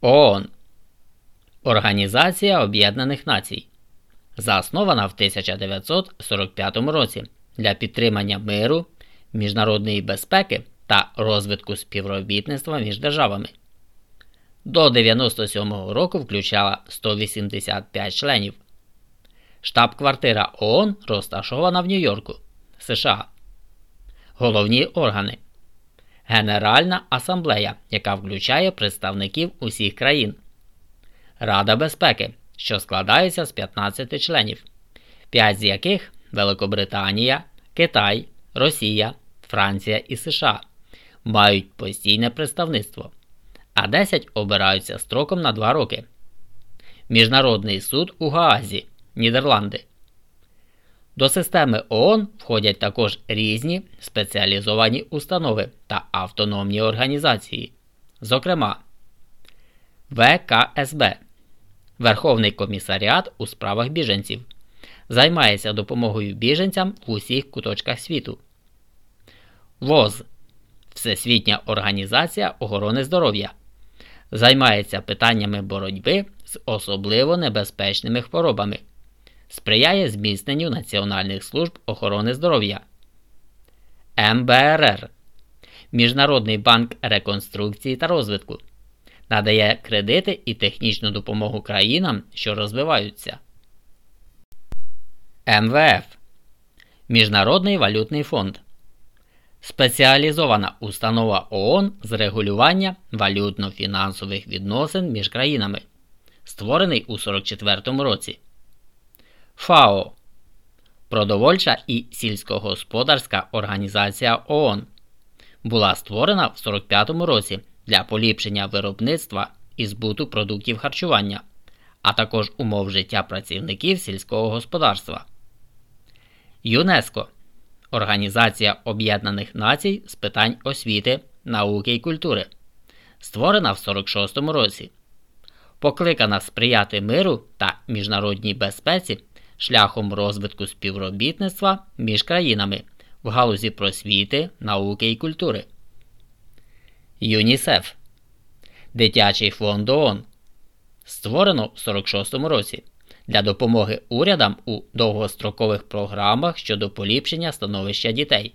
ООН Організація Об'єднаних Націй заснована в 1945 році для підтримання миру, міжнародної безпеки та розвитку співробітництва між державами. До 97-го року включала 185 членів. Штаб-квартира ООН розташована в Нью-Йорку, США. Головні органи Генеральна асамблея, яка включає представників усіх країн. Рада безпеки, що складається з 15 членів, 5 з яких Великобританія, Китай, Росія, Франція і США мають постійне представництво, а 10 обираються строком на 2 роки. Міжнародний суд у Гаазі, Нідерланди. До системи ООН входять також різні спеціалізовані установи та автономні організації, зокрема ВКСБ Верховний комісаріат у справах біженців. Займається допомогою біженцям в усіх куточках світу. ВОЗ Всесвітня організація охорони здоров'я. Займається питаннями боротьби з особливо небезпечними хворобами. Сприяє зміцненню національних служб охорони здоров'я. МБРР Міжнародний банк реконструкції та розвитку надає кредити і технічну допомогу країнам, що розвиваються. МВФ Міжнародний валютний фонд Спеціалізована установа ООН з регулювання валютно-фінансових відносин між країнами, створений у 44 році. ФАО. Продовольча і сільськогосподарська організація ООН. Була створена в 45 році для поліпшення виробництва і збуту продуктів харчування, а також умов життя працівників сільського господарства. ЮНЕСКО Організація Об'єднаних Націй з питань освіти, науки і культури, створена в 46 році, покликана сприяти миру та міжнародній безпеці шляхом розвитку співробітництва між країнами в галузі просвіти, науки і культури. ЮНІСЕФ Дитячий фонд ООН створено в 46-му році для допомоги урядам у довгострокових програмах щодо поліпшення становища дітей.